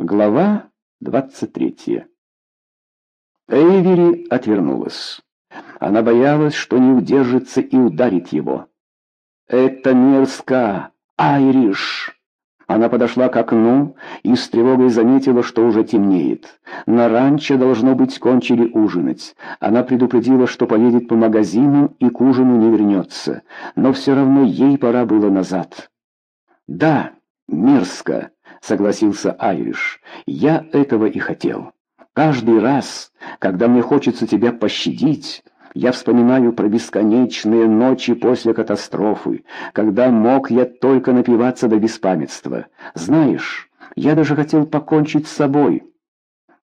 Глава 23 Эйвери отвернулась. Она боялась, что не удержится и ударит его. «Это мерзко, Айриш!» Она подошла к окну и с тревогой заметила, что уже темнеет. На ранчо, должно быть, кончили ужинать. Она предупредила, что поедет по магазину и к ужину не вернется. Но все равно ей пора было назад. «Да, мерзко», — согласился Айриш. «Я этого и хотел. Каждый раз, когда мне хочется тебя пощадить...» Я вспоминаю про бесконечные ночи после катастрофы, когда мог я только напиваться до беспамятства. Знаешь, я даже хотел покончить с собой.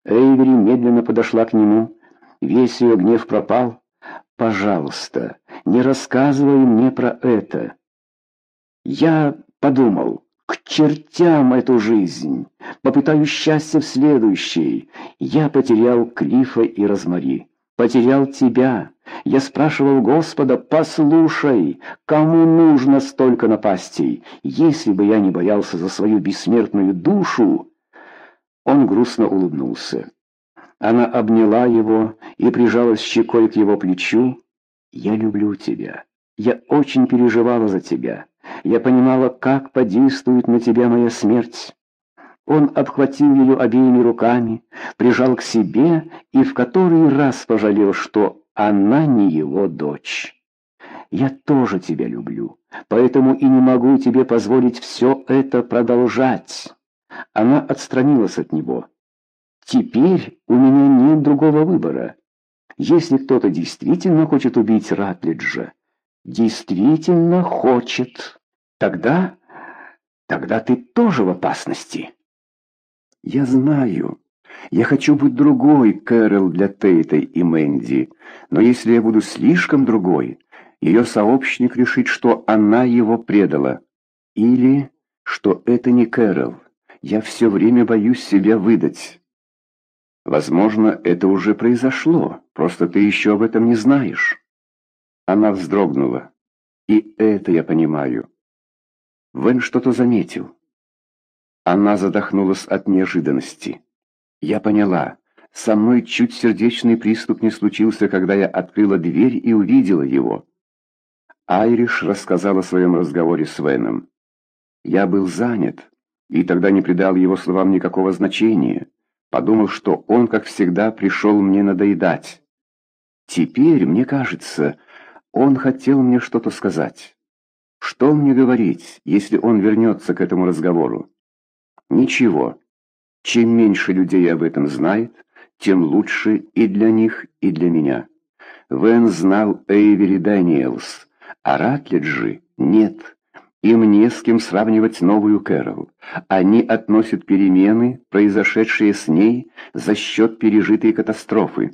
Эйвери медленно подошла к нему. Весь ее гнев пропал. «Пожалуйста, не рассказывай мне про это». Я подумал, к чертям эту жизнь. Попытаюсь счастья в следующей. Я потерял Клифа и Розмари. Потерял тебя. Я спрашивал Господа, послушай, кому нужно столько напастей? Если бы я не боялся за свою бессмертную душу... Он грустно улыбнулся. Она обняла его и прижалась щекой к его плечу. «Я люблю тебя. Я очень переживала за тебя. Я понимала, как подействует на тебя моя смерть». Он обхватил ее обеими руками, прижал к себе и в который раз пожалел, что она не его дочь. Я тоже тебя люблю, поэтому и не могу тебе позволить все это продолжать. Она отстранилась от него. Теперь у меня нет другого выбора. Если кто-то действительно хочет убить Ратлиджа, действительно хочет, тогда... тогда ты тоже в опасности. Я знаю, я хочу быть другой, Кэрол, для Тейтой и Мэнди. Но если я буду слишком другой, ее сообщник решит, что она его предала. Или, что это не Кэрол. Я все время боюсь себя выдать. Возможно, это уже произошло, просто ты еще об этом не знаешь. Она вздрогнула. И это я понимаю. Вен что-то заметил. Она задохнулась от неожиданности. Я поняла. Со мной чуть сердечный приступ не случился, когда я открыла дверь и увидела его. Айриш рассказал о своем разговоре с Веном. Я был занят, и тогда не придал его словам никакого значения. Подумал, что он, как всегда, пришел мне надоедать. Теперь, мне кажется, он хотел мне что-то сказать. Что мне говорить, если он вернется к этому разговору? Ничего. Чем меньше людей об этом знает, тем лучше и для них, и для меня. Вен знал Эйвери Дэниелс, а Ратлиджи нет. Им не с кем сравнивать новую Кэрол. Они относят перемены, произошедшие с ней, за счет пережитой катастрофы.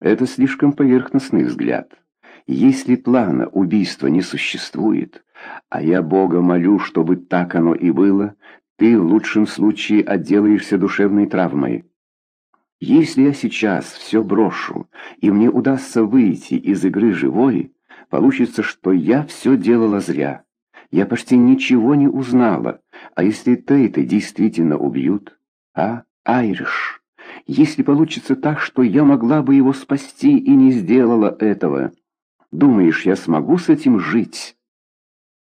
Это слишком поверхностный взгляд. Если плана убийства не существует, а я Бога молю, чтобы так оно и было, ты в лучшем случае отделаешься душевной травмой. Если я сейчас все брошу, и мне удастся выйти из игры живой, получится, что я все делала зря. Я почти ничего не узнала. А если Тейта действительно убьют? А, Айриш? Если получится так, что я могла бы его спасти и не сделала этого, думаешь, я смогу с этим жить?»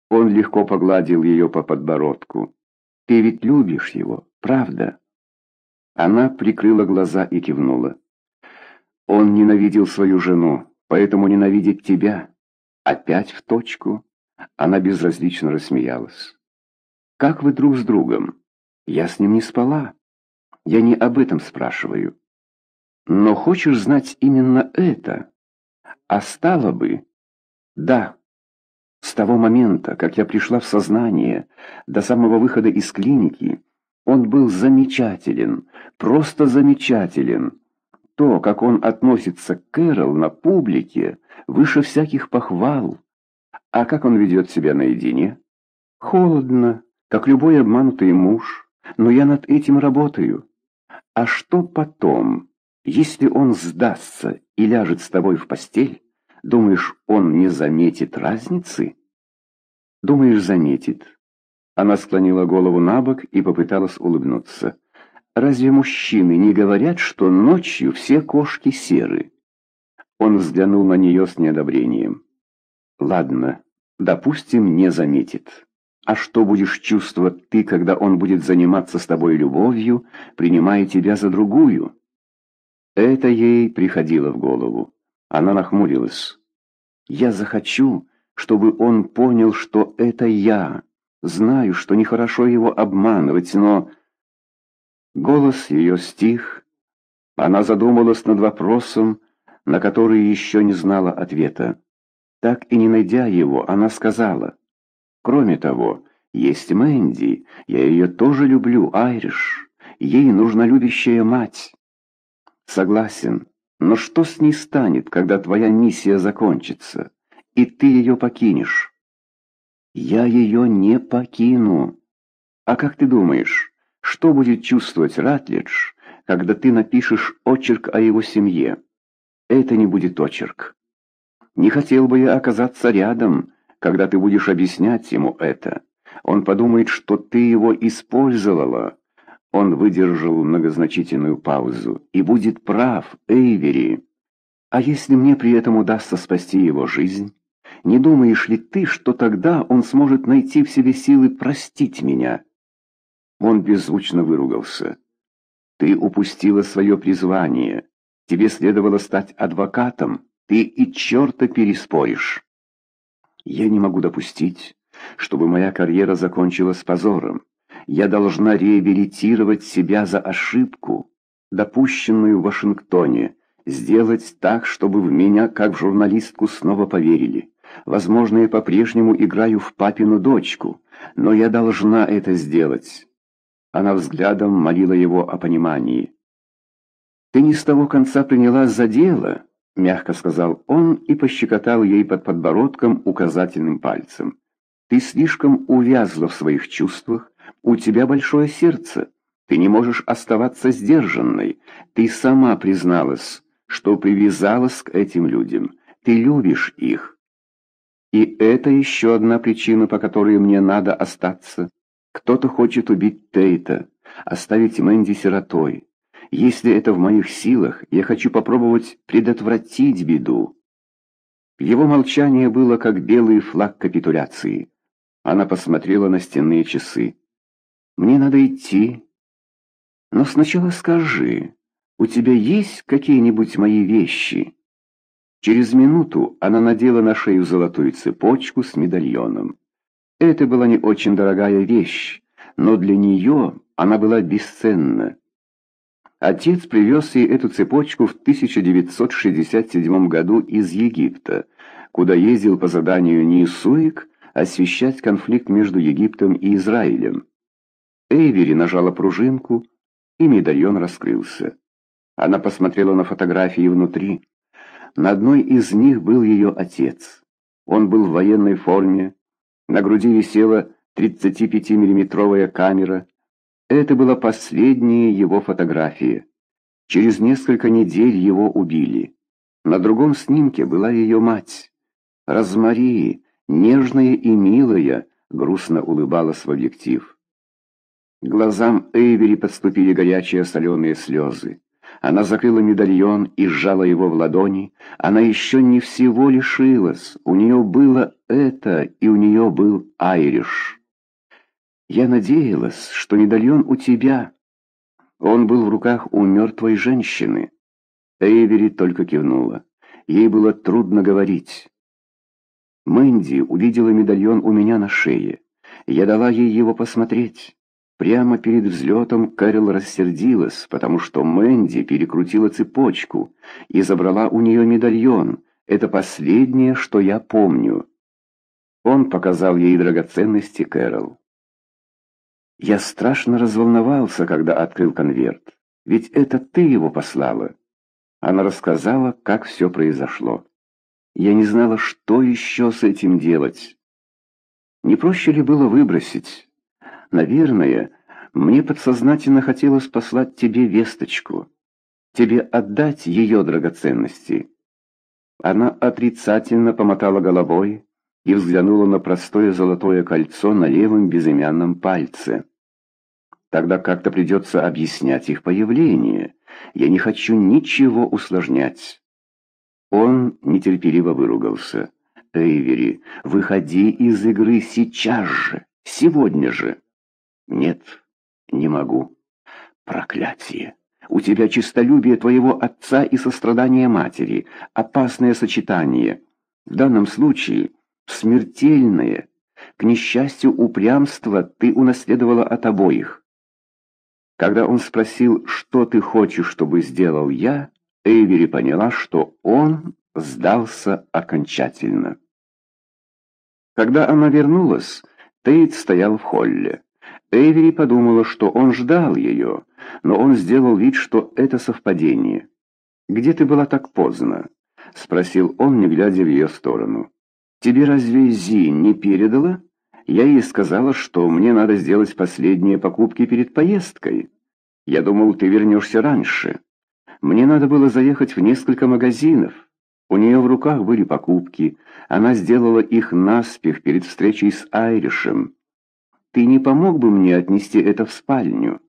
Он легко погладил ее по подбородку. Ты ведь любишь его, правда?» Она прикрыла глаза и кивнула. «Он ненавидел свою жену, поэтому ненавидит тебя. Опять в точку?» Она безразлично рассмеялась. «Как вы друг с другом? Я с ним не спала. Я не об этом спрашиваю. Но хочешь знать именно это? А стало бы...» «Да». С того момента, как я пришла в сознание, до самого выхода из клиники, он был замечателен, просто замечателен. То, как он относится к Кэрол на публике, выше всяких похвал. А как он ведет себя наедине? Холодно, как любой обманутый муж, но я над этим работаю. А что потом, если он сдастся и ляжет с тобой в постель? Думаешь, он не заметит разницы? Думаешь, заметит. Она склонила голову на бок и попыталась улыбнуться. «Разве мужчины не говорят, что ночью все кошки серы?» Он взглянул на нее с неодобрением. «Ладно, допустим, не заметит. А что будешь чувствовать ты, когда он будет заниматься с тобой любовью, принимая тебя за другую?» Это ей приходило в голову. Она нахмурилась. «Я захочу, чтобы он понял, что это я. Знаю, что нехорошо его обманывать, но...» Голос ее стих. Она задумалась над вопросом, на который еще не знала ответа. Так и не найдя его, она сказала. «Кроме того, есть Мэнди, я ее тоже люблю, Айриш. Ей нужна любящая мать». «Согласен, но что с ней станет, когда твоя миссия закончится, и ты ее покинешь?» «Я ее не покину. А как ты думаешь, что будет чувствовать Ратлидж, когда ты напишешь очерк о его семье?» «Это не будет очерк. Не хотел бы я оказаться рядом, когда ты будешь объяснять ему это. Он подумает, что ты его использовала». Он выдержал многозначительную паузу. «И будет прав, Эйвери. А если мне при этом удастся спасти его жизнь?» Не думаешь ли ты, что тогда он сможет найти в себе силы простить меня?» Он беззвучно выругался. «Ты упустила свое призвание. Тебе следовало стать адвокатом. Ты и черта переспоришь». «Я не могу допустить, чтобы моя карьера закончилась позором. Я должна реабилитировать себя за ошибку, допущенную в Вашингтоне, сделать так, чтобы в меня, как в журналистку, снова поверили. Возможно, я по-прежнему играю в папину дочку, но я должна это сделать. Она взглядом молила его о понимании. «Ты не с того конца принялась за дело», — мягко сказал он и пощекотал ей под подбородком указательным пальцем. «Ты слишком увязла в своих чувствах, у тебя большое сердце, ты не можешь оставаться сдержанной, ты сама призналась, что привязалась к этим людям, ты любишь их». И это еще одна причина, по которой мне надо остаться. Кто-то хочет убить Тейта, оставить Мэнди сиротой. Если это в моих силах, я хочу попробовать предотвратить беду. Его молчание было как белый флаг капитуляции. Она посмотрела на стенные часы. «Мне надо идти. Но сначала скажи, у тебя есть какие-нибудь мои вещи?» Через минуту она надела на шею золотую цепочку с медальоном. Это была не очень дорогая вещь, но для нее она была бесценна. Отец привез ей эту цепочку в 1967 году из Египта, куда ездил по заданию Нисуик освещать конфликт между Египтом и Израилем. Эйвери нажала пружинку, и медальон раскрылся. Она посмотрела на фотографии внутри. На одной из них был ее отец. Он был в военной форме, на груди висела 35-миллиметровая камера. Это была последняя его фотография. Через несколько недель его убили. На другом снимке была ее мать. Розмари, нежная и милая, грустно улыбалась в объектив. Глазам Эйвери подступили горячие соленые слезы. Она закрыла медальон и сжала его в ладони. Она еще не всего лишилась. У нее было это, и у нее был Айриш. Я надеялась, что медальон у тебя. Он был в руках у мертвой женщины. Эйвери только кивнула. Ей было трудно говорить. Мэнди увидела медальон у меня на шее. Я дала ей его посмотреть. Прямо перед взлетом Кэрол рассердилась, потому что Мэнди перекрутила цепочку и забрала у нее медальон. Это последнее, что я помню. Он показал ей драгоценности Кэрол. Я страшно разволновался, когда открыл конверт. Ведь это ты его послала. Она рассказала, как все произошло. Я не знала, что еще с этим делать. Не проще ли было выбросить? Наверное, мне подсознательно хотелось послать тебе весточку, тебе отдать ее драгоценности. Она отрицательно помотала головой, и взглянула на простое золотое кольцо на левом безымянном пальце. Тогда как-то придется объяснять их появление. Я не хочу ничего усложнять. Он нетерпеливо выругался. «Эйвери, выходи из игры сейчас же, сегодня же!» «Нет, не могу. Проклятие! У тебя честолюбие твоего отца и сострадание матери. Опасное сочетание. В данном случае смертельное. К несчастью, упрямство ты унаследовала от обоих. Когда он спросил, что ты хочешь, чтобы сделал я, Эйвери поняла, что он сдался окончательно. Когда она вернулась, Тейт стоял в холле. Эйвери подумала, что он ждал ее, но он сделал вид, что это совпадение. «Где ты была так поздно?» — спросил он, не глядя в ее сторону. «Тебе разве Зи не передала? Я ей сказала, что мне надо сделать последние покупки перед поездкой. Я думал, ты вернешься раньше. Мне надо было заехать в несколько магазинов. У нее в руках были покупки. Она сделала их наспех перед встречей с Айришем. Ты не помог бы мне отнести это в спальню?»